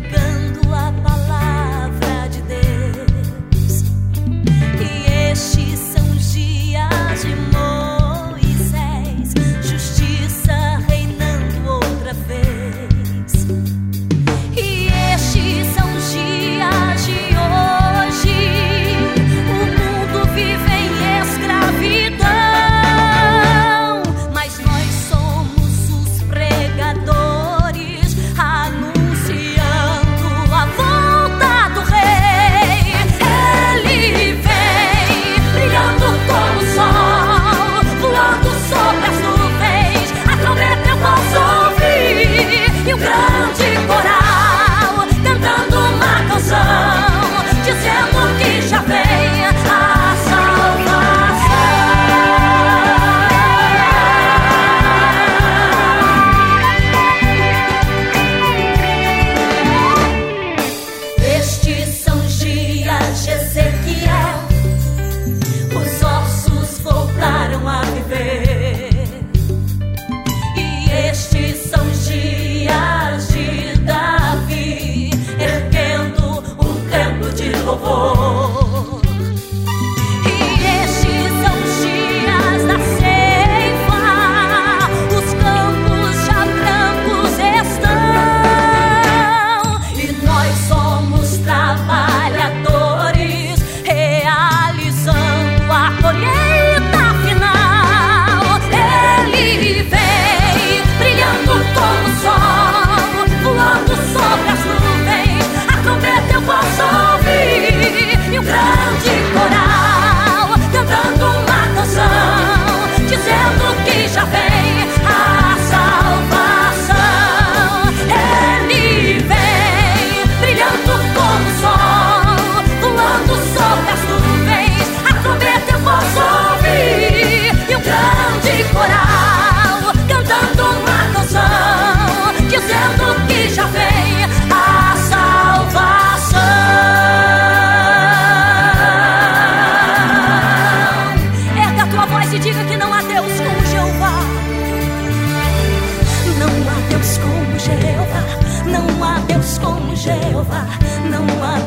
pregando a palavra de Deus. E estes são os dias de 走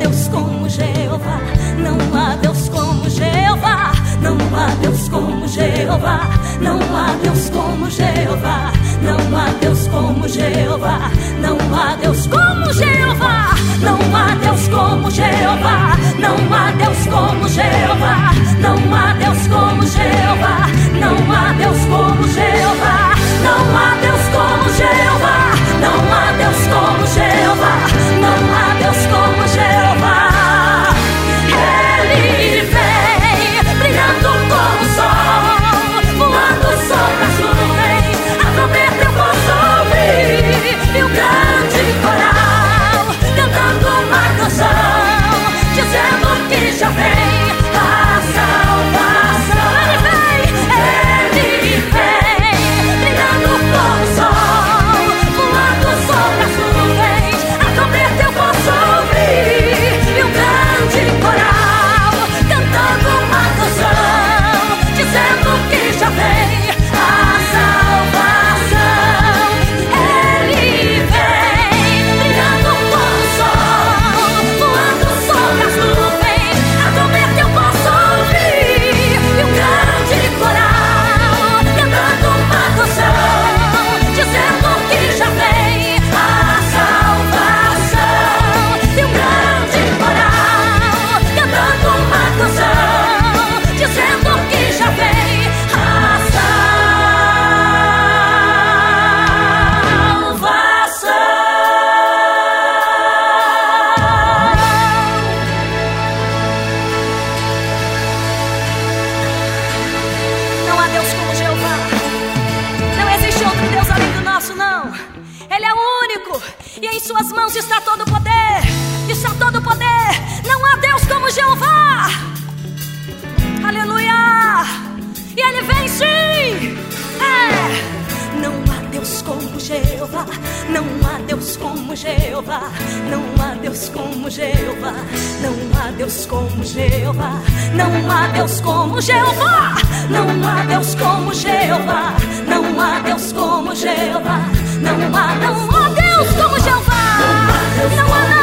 Deus como Jeová, não há Deus como Jeová, não há Deus como Jeová, não há Deus como Jeová, não há Deus como Jeová, não há Deus como E em suas mãos está todo o poder. Está todo o poder. Não há Deus como Jeová. Aleluia. E ele vence. É. Não há Deus como Jeová. Não há Deus como Jeová. Não há Deus como Jeová. Não há Deus como Jeová. Não há Deus como Jeová. Não há Deus como Jeová. Não há Deus como Jeová. Não há, não há Deus como Jeová. Não há Deus como